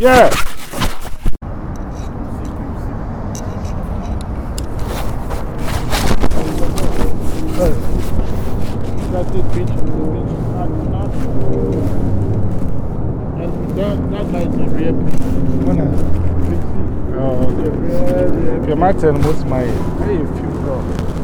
Yeah. That's the beach. Not, not. That, is a real When I, oh, okay. Okay, my turn, most my. Hey, you feel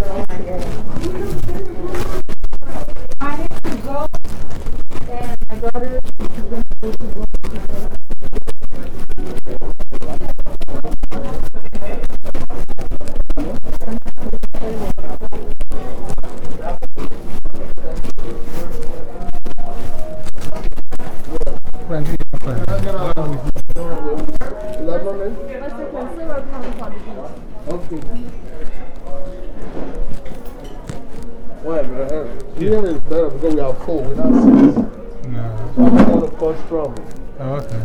Eh? Here is better because we are four, we're not six. No. So I'm going to cause trouble. Oh, okay.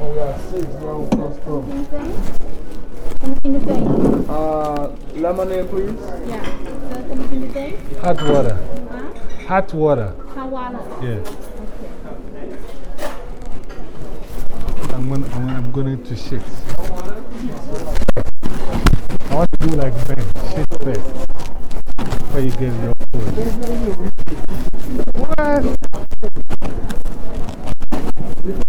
When we are six, we're going to cause trouble. Anything to say? Uh, lemonade, please. Yeah. So, anything to say? Hot water. Huh? Hot water. Hot water. Yeah. I'm, gonna, I'm, I'm going to shit. I want to do like Ben, shit first. Before you get your food. What? Have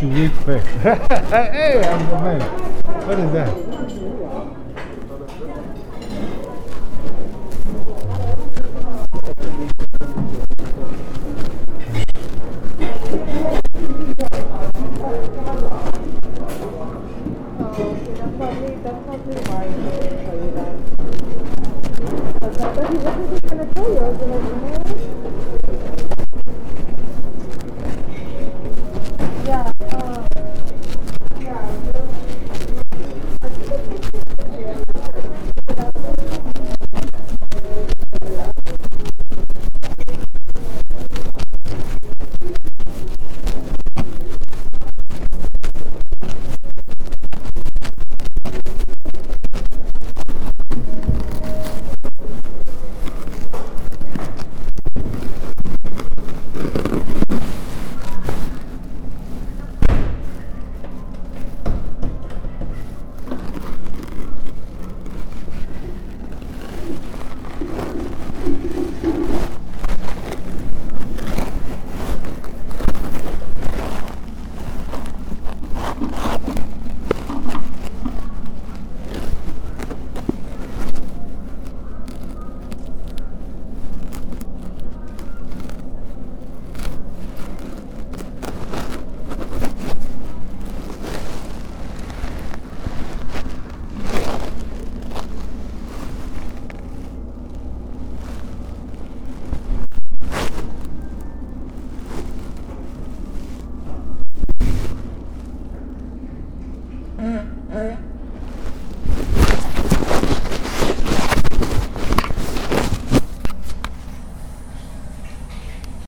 to wait first. hey, I'm the man. What is that? That's probably, you that. Because I thought he wasn't gonna tell you, I was like, no.